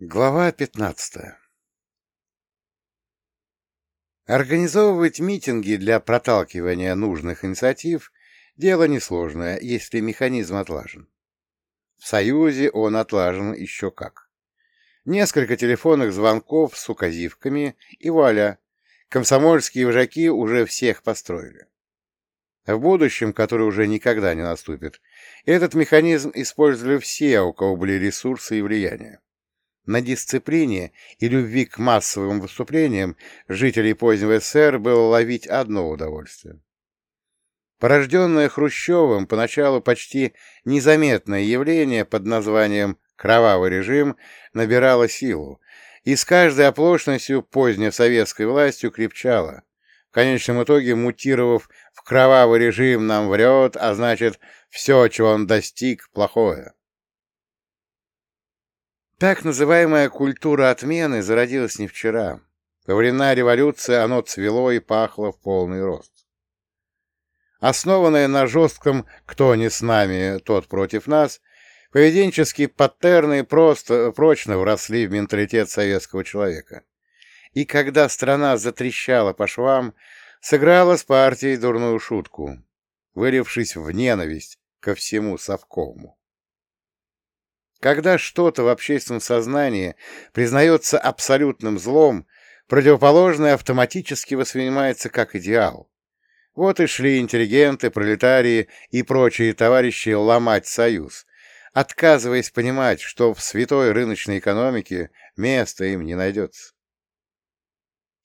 Глава 15 Организовывать митинги для проталкивания нужных инициатив – дело несложное, если механизм отлажен. В Союзе он отлажен еще как. Несколько телефонных звонков с указивками и вуаля, комсомольские вожаки уже всех построили. В будущем, которое уже никогда не наступит, этот механизм использовали все, у кого были ресурсы и влияние. На дисциплине и любви к массовым выступлениям жителей позднего СССР было ловить одно удовольствие. Порожденное Хрущевым поначалу почти незаметное явление под названием «кровавый режим» набирало силу, и с каждой оплошностью поздней советской властью крепчало, в конечном итоге мутировав в кровавый режим нам врет, а значит, все, чего он достиг, плохое. Так называемая культура отмены зародилась не вчера. Во времена революции оно цвело и пахло в полный рост. Основанное на жестком «кто не с нами, тот против нас», поведенческие паттерны просто прочно вросли в менталитет советского человека. И когда страна затрещала по швам, сыграла с партией дурную шутку, вылившись в ненависть ко всему совковому. Когда что-то в общественном сознании признается абсолютным злом, противоположное автоматически воспринимается как идеал. Вот и шли интеллигенты, пролетарии и прочие товарищи ломать союз, отказываясь понимать, что в святой рыночной экономике места им не найдется.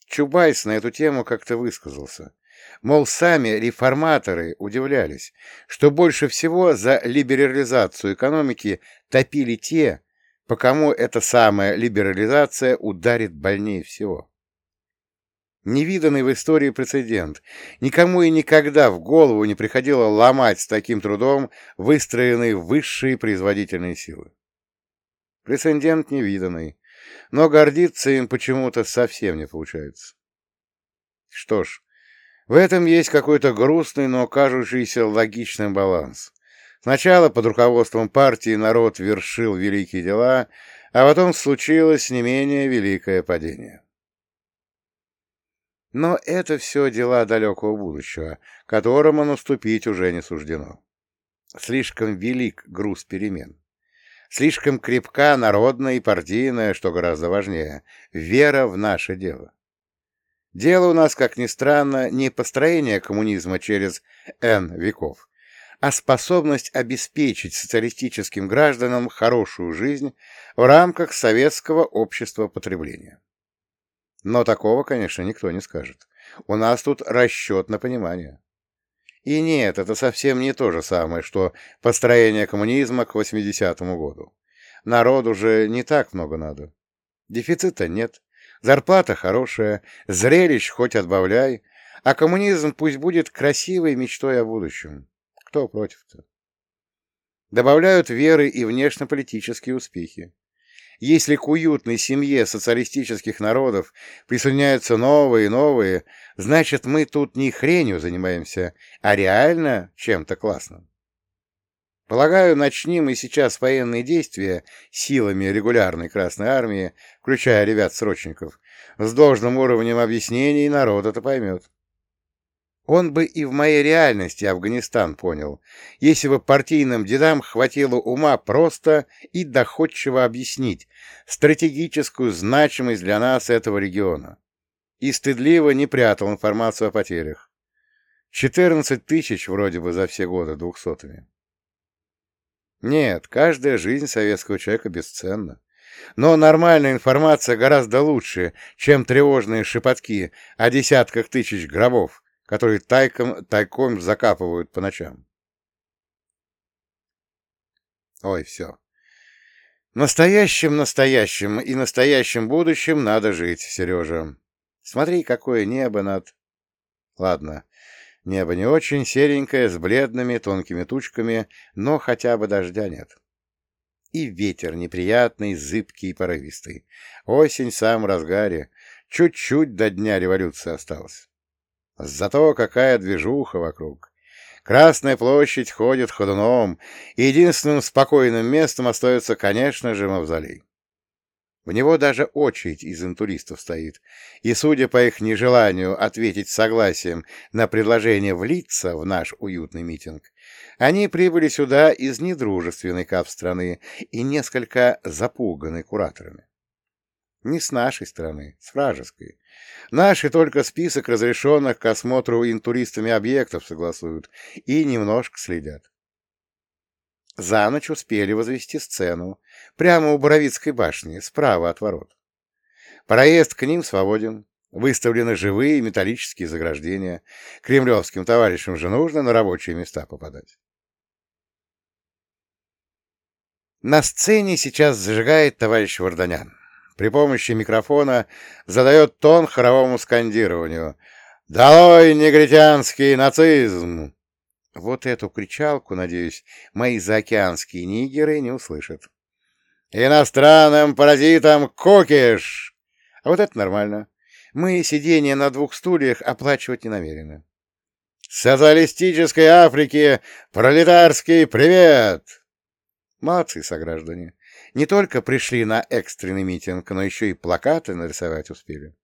Чубайс на эту тему как-то высказался. Мол, сами реформаторы удивлялись, что больше всего за либерализацию экономики топили те, по кому эта самая либерализация ударит больнее всего. Невиданный в истории прецедент. Никому и никогда в голову не приходило ломать с таким трудом выстроенные высшие производительные силы. Прецедент невиданный, но гордиться им почему-то совсем не получается. Что ж, в этом есть какой-то грустный, но кажущийся логичным баланс. Сначала под руководством партии народ вершил великие дела, а потом случилось не менее великое падение. Но это все дела далекого будущего, которому наступить уже не суждено. Слишком велик груз перемен. Слишком крепка народная и партийная, что гораздо важнее, вера в наше дело. Дело у нас, как ни странно, не построение коммунизма через N веков, а способность обеспечить социалистическим гражданам хорошую жизнь в рамках советского общества потребления. Но такого, конечно, никто не скажет. У нас тут расчет на понимание. И нет, это совсем не то же самое, что построение коммунизма к 80-му году. Народу же не так много надо. Дефицита нет, Зарплата хорошая, зрелищ хоть отбавляй, а коммунизм пусть будет красивой мечтой о будущем. Кто против-то? Добавляют веры и внешнеполитические успехи. Если к уютной семье социалистических народов присоединяются новые и новые, значит, мы тут не хренью занимаемся, а реально чем-то классным. Полагаю, начнем и сейчас военные действия силами регулярной Красной Армии, включая ребят-срочников, с должным уровнем объяснений народ это поймет. Он бы и в моей реальности Афганистан понял, если бы партийным дедам хватило ума просто и доходчиво объяснить стратегическую значимость для нас этого региона. И стыдливо не прятал информацию о потерях. 14 тысяч вроде бы за все годы двухсотыми. Нет, каждая жизнь советского человека бесценна. Но нормальная информация гораздо лучше, чем тревожные шепотки о десятках тысяч гробов, которые тайком, тайком закапывают по ночам. Ой, все. Настоящим, настоящим и настоящим будущим надо жить, Сережа. Смотри, какое небо над... Ладно, Небо не очень серенькое, с бледными тонкими тучками, но хотя бы дождя нет. И ветер неприятный, зыбкий и порывистый. Осень в самом разгаре. Чуть-чуть до дня революции осталось. Зато какая движуха вокруг. Красная площадь ходит ходуном, и единственным спокойным местом остается, конечно же, мавзолей. В него даже очередь из интуристов стоит, и, судя по их нежеланию ответить согласием на предложение влиться в наш уютный митинг, они прибыли сюда из недружественной кап страны и несколько запуганы кураторами. Не с нашей стороны, с вражеской. Наши только список разрешенных к осмотру интуристами объектов согласуют и немножко следят. За ночь успели возвести сцену, прямо у Боровицкой башни, справа от ворот. Проезд к ним свободен, выставлены живые металлические заграждения. Кремлевским товарищам же нужно на рабочие места попадать. На сцене сейчас зажигает товарищ Варданян. При помощи микрофона задает тон хоровому скандированию «Долой негритянский нацизм!» Вот эту кричалку, надеюсь, мои заокеанские нигеры не услышат. «Иностранным паразитам кукиш!» А вот это нормально. Мы сидение на двух стульях оплачивать не намерены. «Социалистической Африке пролетарский привет!» Молодцы, сограждане. Не только пришли на экстренный митинг, но еще и плакаты нарисовать успели.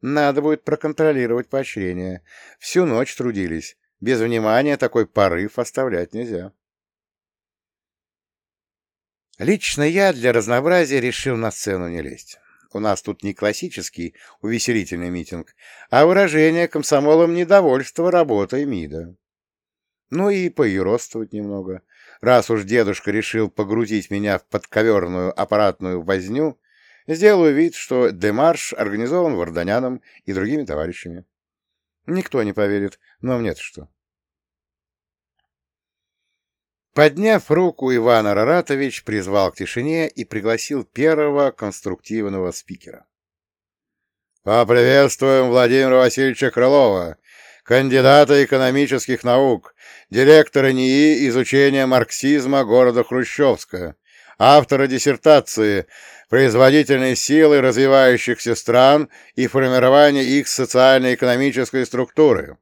Надо будет проконтролировать поощрение. Всю ночь трудились. Без внимания такой порыв оставлять нельзя. Лично я для разнообразия решил на сцену не лезть. У нас тут не классический увеселительный митинг, а выражение комсомолом недовольства работой МИДа. Ну и поюродствовать немного. Раз уж дедушка решил погрузить меня в подковерную аппаратную возню, сделаю вид, что демарш организован Варданяном и другими товарищами. Никто не поверит, но мне-то что. Подняв руку, Иван Араратович призвал к тишине и пригласил первого конструктивного спикера. «Поприветствуем Владимира Васильевича Крылова, кандидата экономических наук, директора НИИ изучения марксизма города Хрущевска, автора диссертации «Производительные силы развивающихся стран и формирование их социально-экономической структуры».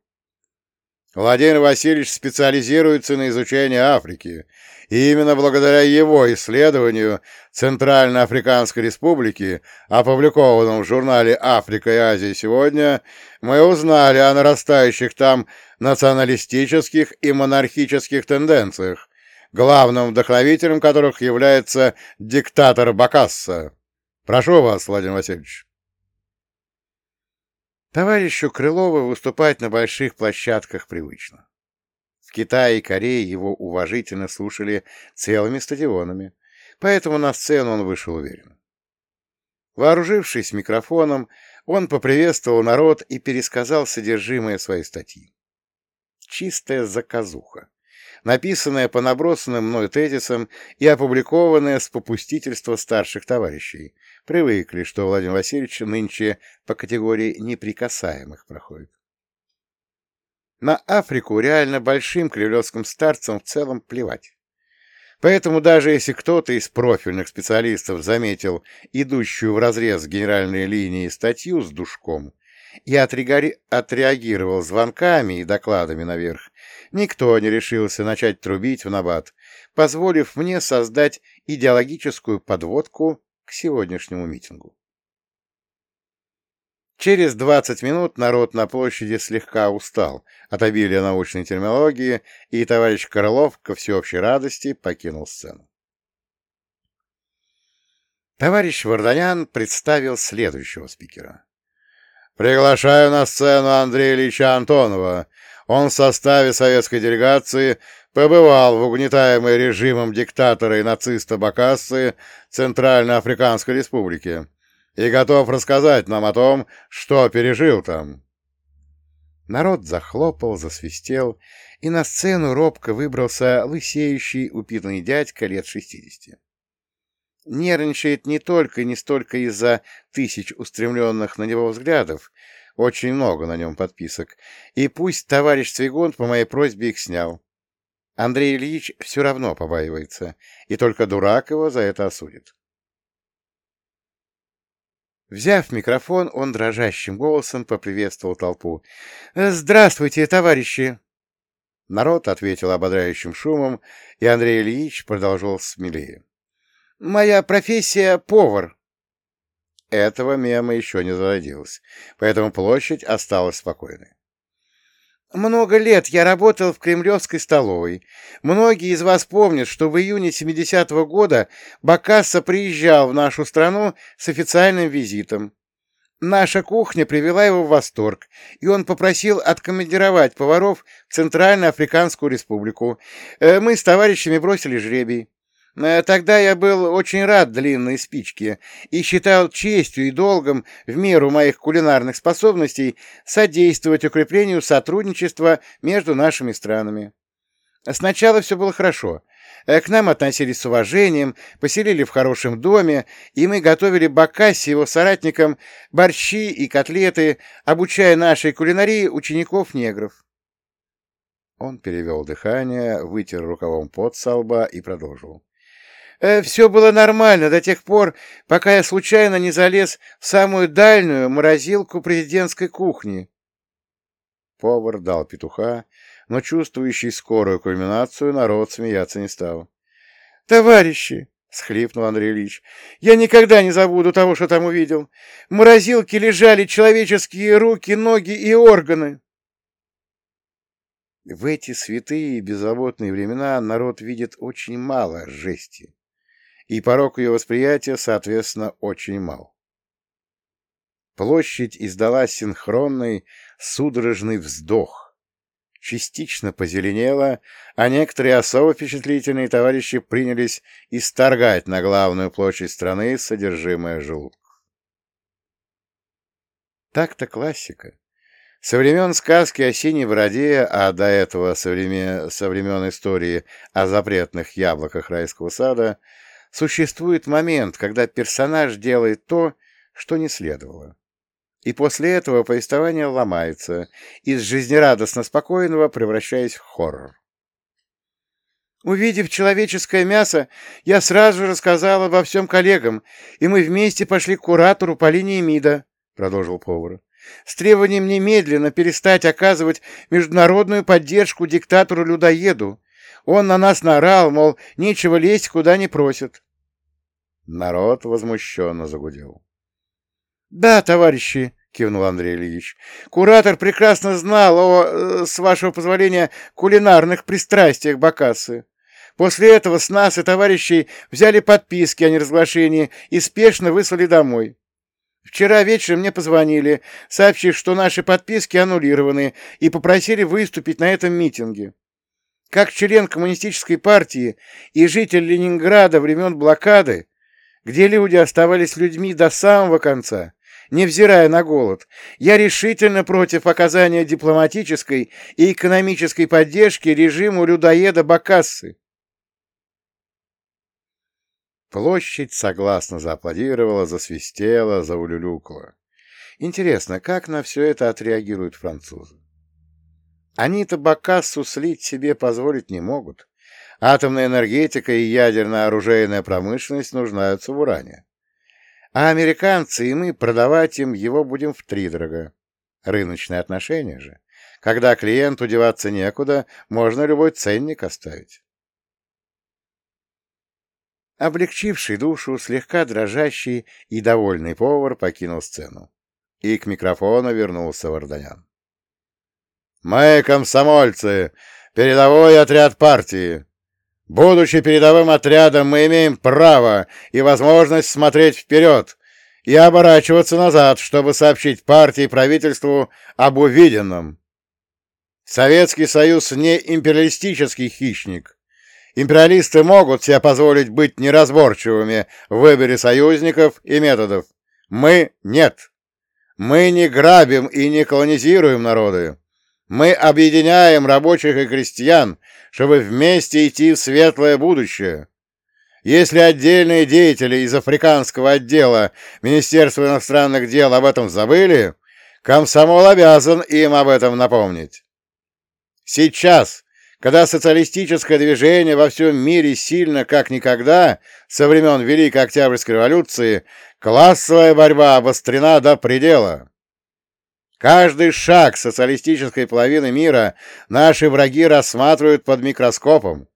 Владимир Васильевич специализируется на изучении Африки, и именно благодаря его исследованию Центральноафриканской Республики, опубликованному в журнале «Африка и Азия сегодня», мы узнали о нарастающих там националистических и монархических тенденциях, главным вдохновителем которых является диктатор Бакасса. Прошу вас, Владимир Васильевич. Товарищу Крылову выступать на больших площадках привычно. В Китае и Корее его уважительно слушали целыми стадионами, поэтому на сцену он вышел уверенно. Вооружившись микрофоном, он поприветствовал народ и пересказал содержимое своей статьи. Чистая заказуха, написанная по набросанным мной тезисам и опубликованная с попустительства старших товарищей, Привыкли, что Владимир Васильевич нынче по категории неприкасаемых проходит. На Африку реально большим кремлевским старцам в целом плевать. Поэтому даже если кто-то из профильных специалистов заметил идущую вразрез генеральной линии статью с душком и отреагировал звонками и докладами наверх, никто не решился начать трубить в набат, позволив мне создать идеологическую подводку к сегодняшнему митингу. Через 20 минут народ на площади слегка устал от обилия научной терминологии, и товарищ Крылов ко всеобщей радости покинул сцену. Товарищ Варданян представил следующего спикера. «Приглашаю на сцену Андрея Ильича Антонова. Он в составе советской делегации побывал в угнетаемой режимом диктатора и нациста Бакассы Центральноафриканской Республики и готов рассказать нам о том, что пережил там. Народ захлопал, засвистел, и на сцену робко выбрался лысеющий упитанный дядька лет шестидесяти. Нервничает не только и не столько из-за тысяч устремленных на него взглядов, очень много на нем подписок, и пусть товарищ Цвигун по моей просьбе их снял. Андрей Ильич все равно побаивается, и только дурак его за это осудит. Взяв микрофон, он дрожащим голосом поприветствовал толпу. «Здравствуйте, товарищи!» Народ ответил ободряющим шумом, и Андрей Ильич продолжал смелее. «Моя профессия — повар. Этого мема еще не зародилось, поэтому площадь осталась спокойной. Много лет я работал в Кремлевской столовой. Многие из вас помнят, что в июне 70-го года Бакасса приезжал в нашу страну с официальным визитом. Наша кухня привела его в восторг, и он попросил откомандировать поваров в Центральноафриканскую республику. Э, мы с товарищами бросили жребий. Э, тогда я был очень рад длинной спичке и считал честью и долгом в меру моих кулинарных способностей содействовать укреплению сотрудничества между нашими странами. Сначала все было хорошо. Э, к нам относились с уважением, поселили в хорошем доме, и мы готовили Бакасси его соратникам борщи и котлеты, обучая нашей кулинарии учеников-негров. Он перевел дыхание, вытер рукавом пот со лба и продолжил. Э, все было нормально до тех пор, пока я случайно не залез в самую дальнюю морозилку президентской кухни. Повар дал петуха, но чувствующий скорую кульминацию народ смеяться не стал. — Товарищи! — схлипнул Андрей Ильич. — Я никогда не забуду того, что там увидел. В морозилке лежали человеческие руки, ноги и органы. В эти святые и беззаботные времена народ видит очень мало жести и порог ее восприятия, соответственно, очень мал. Площадь издала синхронный, судорожный вздох. Частично позеленела, а некоторые особо впечатлительные товарищи принялись исторгать на главную площадь страны содержимое желудка. Так-то классика. Со времен сказки о синей бороде, а до этого со времен, со времен истории о запретных яблоках райского сада, существует момент, когда персонаж делает то, что не следовало. И после этого повествование ломается, из жизнерадостно спокойного превращаясь в хоррор. Увидев человеческое мясо, я сразу же рассказал обо всем коллегам, и мы вместе пошли к куратору по линии МИДа, — продолжил повар, — с требованием немедленно перестать оказывать международную поддержку диктатору-людоеду. Он на нас наорал, мол, нечего лезть, куда не просят. Народ возмущенно загудел. — Да, товарищи, — кивнул Андрей Ильич, — куратор прекрасно знал о, э, с вашего позволения, кулинарных пристрастиях Бакасы. После этого с нас и товарищей взяли подписки о неразглашении и спешно выслали домой. Вчера вечером мне позвонили, сообщив, что наши подписки аннулированы, и попросили выступить на этом митинге. Как член коммунистической партии и житель Ленинграда времен блокады, где люди оставались людьми до самого конца, невзирая на голод, я решительно против оказания дипломатической и экономической поддержки режиму людоеда Бакассы. Площадь согласно зааплодировала, засвистела, заулюлюкала. Интересно, как на все это отреагируют французы? Они-то Бакассу слить себе позволить не могут, Атомная энергетика и ядерная оружейная промышленность нуждаются в уране. А американцы и мы продавать им его будем втридорога. Рыночные отношения же. Когда клиенту деваться некуда, можно любой ценник оставить. Облегчивший душу, слегка дрожащий и довольный повар покинул сцену. И к микрофону вернулся Варданян. «Мы, комсомольцы, передовой отряд партии. Будучи передовым отрядом, мы имеем право и возможность смотреть вперед и оборачиваться назад, чтобы сообщить партии и правительству об увиденном. Советский Союз не империалистический хищник. Империалисты могут себе позволить быть неразборчивыми в выборе союзников и методов. Мы — нет. Мы не грабим и не колонизируем народы. Мы объединяем рабочих и крестьян, чтобы вместе идти в светлое будущее. Если отдельные деятели из африканского отдела Министерства иностранных дел об этом забыли, комсомол обязан им об этом напомнить. Сейчас, когда социалистическое движение во всем мире сильно как никогда со времен Великой Октябрьской революции, классовая борьба обострена до предела. Каждый шаг социалистической половины мира наши враги рассматривают под микроскопом,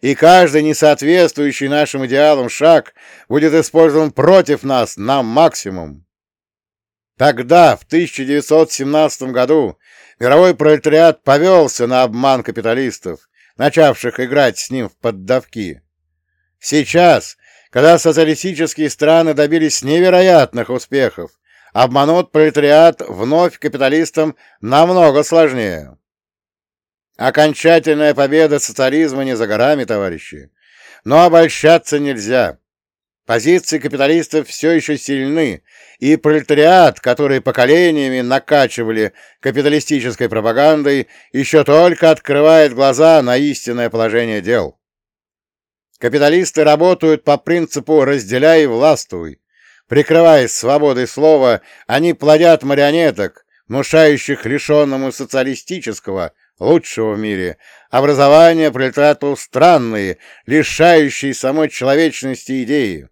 и каждый несоответствующий нашим идеалам шаг будет использован против нас на максимум. Тогда, в 1917 году, мировой пролетариат повелся на обман капиталистов, начавших играть с ним в поддавки. Сейчас, когда социалистические страны добились невероятных успехов, обмануть пролетариат вновь капиталистам намного сложнее. Окончательная победа социализма не за горами, товарищи. Но обольщаться нельзя. Позиции капиталистов все еще сильны, и пролетариат, который поколениями накачивали капиталистической пропагандой, еще только открывает глаза на истинное положение дел. Капиталисты работают по принципу «разделяй и властвуй». Прикрываясь свободой слова, они плодят марионеток, внушающих лишенному социалистического, лучшего в мире, образование пролетариату странные, лишающие самой человечности идеи.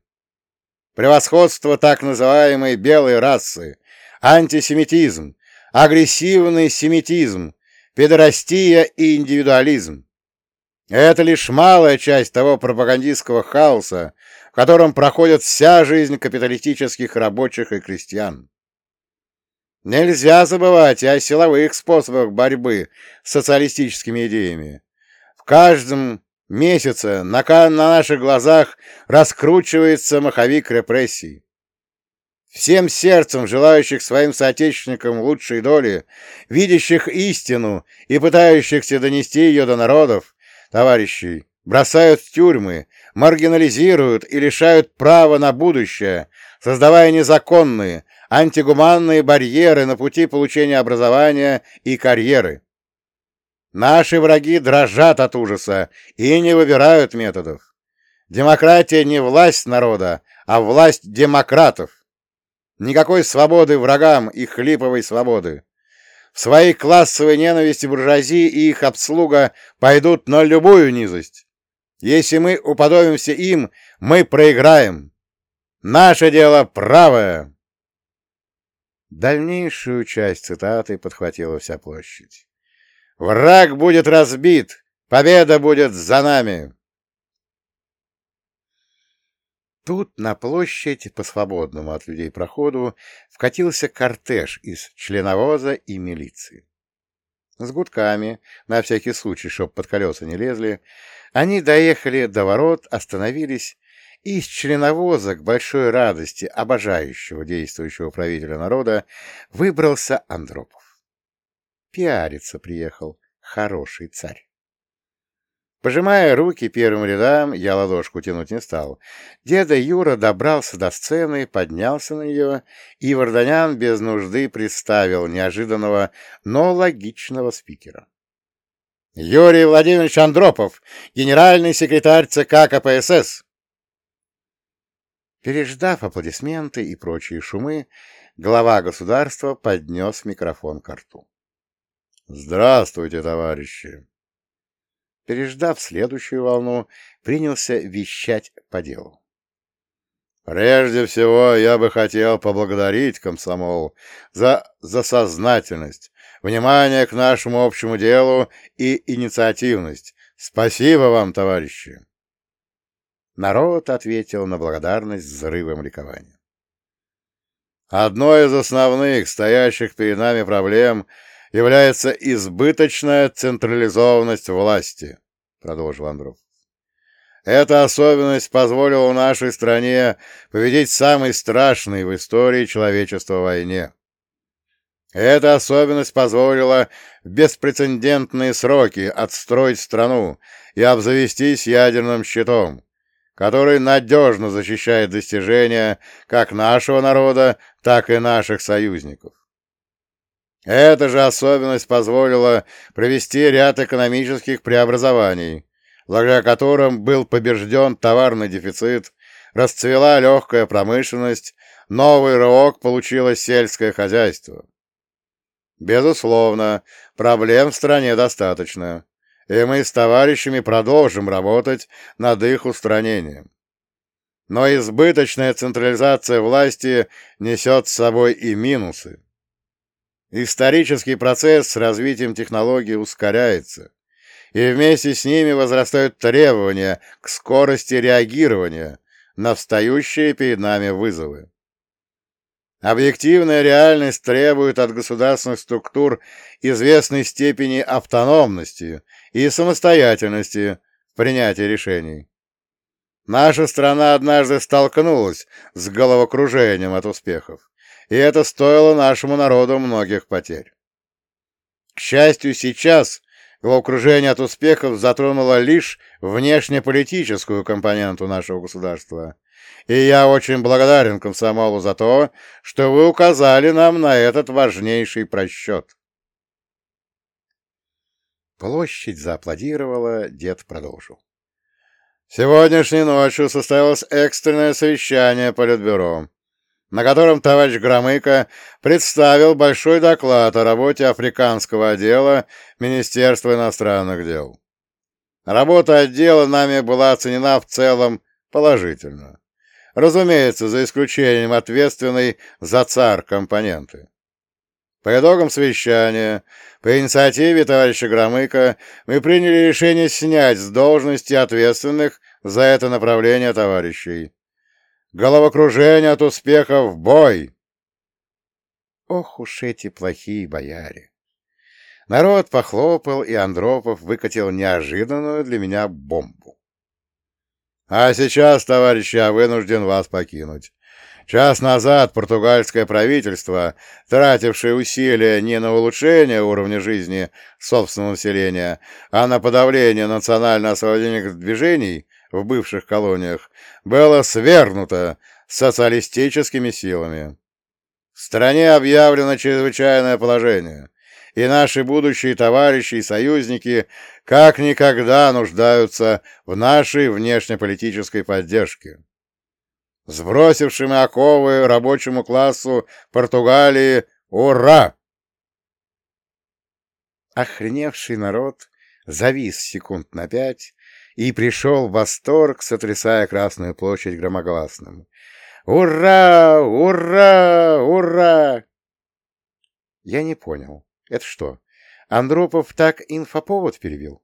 Превосходство так называемой белой расы, антисемитизм, агрессивный семитизм, педорастия и индивидуализм. Это лишь малая часть того пропагандистского хаоса, в котором проходит вся жизнь капиталистических рабочих и крестьян. Нельзя забывать и о силовых способах борьбы с социалистическими идеями. В каждом месяце на, на наших глазах раскручивается маховик репрессий. Всем сердцем желающих своим соотечественникам лучшей доли, видящих истину и пытающихся донести ее до народов, товарищей, бросают в тюрьмы, маргинализируют и лишают права на будущее, создавая незаконные, антигуманные барьеры на пути получения образования и карьеры. Наши враги дрожат от ужаса и не выбирают методов. Демократия не власть народа, а власть демократов. Никакой свободы врагам и хлиповой свободы. В своей классовой ненависти буржуазии и их обслуга пойдут на любую низость. Если мы уподобимся им, мы проиграем. Наше дело правое. Дальнейшую часть цитаты подхватила вся площадь. «Враг будет разбит! Победа будет за нами!» Тут на площадь, по свободному от людей проходу, вкатился кортеж из членовоза и милиции. С гудками, на всякий случай, чтоб под колеса не лезли, они доехали до ворот, остановились из членовоза к большой радости обожающего действующего правителя народа выбрался Андропов. Пиариться приехал хороший царь. Пожимая руки первым рядам, я ладошку тянуть не стал. Деда Юра добрался до сцены, поднялся на нее, и Варданян без нужды представил неожиданного, но логичного спикера. Юрий Владимирович Андропов, генеральный секретарь ЦК КПСС. Переждав аплодисменты и прочие шумы, глава государства поднес микрофон к рту. «Здравствуйте, товарищи!» Переждав следующую волну, принялся вещать по делу. «Прежде всего, я бы хотел поблагодарить комсомол за, за сознательность, внимание к нашему общему делу и инициативность. Спасибо вам, товарищи!» Народ ответил на благодарность взрывом ликования. Одной из основных стоящих перед нами проблем является избыточная централизованность власти, продолжил Андров. Эта особенность позволила нашей стране победить самый страшный в истории человечества войне. Эта особенность позволила в беспрецедентные сроки отстроить страну и обзавестись ядерным щитом, который надежно защищает достижения как нашего народа, так и наших союзников. Эта же особенность позволила провести ряд экономических преобразований, благодаря которым был побежден товарный дефицит, расцвела легкая промышленность, новый рывок получило сельское хозяйство. Безусловно, проблем в стране достаточно и мы с товарищами продолжим работать над их устранением. Но избыточная централизация власти несет с собой и минусы. Исторический процесс с развитием технологий ускоряется. и вместе с ними возрастают требования к скорости реагирования на встающие перед нами вызовы. Объективная реальность требует от государственных структур известной степени автономности и самостоятельности в принятии решений. Наша страна однажды столкнулась с головокружением от успехов, и это стоило нашему народу многих потерь. К счастью, сейчас головокружение от успехов затронуло лишь внешнеполитическую компоненту нашего государства, и я очень благодарен комсомолу за то, что вы указали нам на этот важнейший просчет. Площадь зааплодировала, дед продолжил. Сегодняшней ночью состоялось экстренное совещание Политбюро, на котором товарищ Громыко представил большой доклад о работе африканского отдела Министерства иностранных дел. Работа отдела нами была оценена в целом положительно. Разумеется, за исключением ответственной за ЦАР компоненты. По итогам совещания, по инициативе товарища Громыка, мы приняли решение снять с должности ответственных за это направление товарищей. Головокружение от успеха в бой! Ох уж эти плохие бояре! Народ похлопал, и Андропов выкатил неожиданную для меня бомбу. А сейчас, товарищи, я вынужден вас покинуть. Час назад португальское правительство, тратившее усилия не на улучшение уровня жизни собственного населения, а на подавление национально-освободительных движений в бывших колониях, было свергнуто социалистическими силами. В стране объявлено чрезвычайное положение и наши будущие товарищи и союзники как никогда нуждаются в нашей внешнеполитической поддержке. Сбросившим оковы рабочему классу Португалии «Ура!» Охреневший народ завис секунд на пять и пришел в восторг, сотрясая Красную площадь громогласным. «Ура! Ура! Ура!» Я не понял. Это что, Андропов так инфоповод перевел?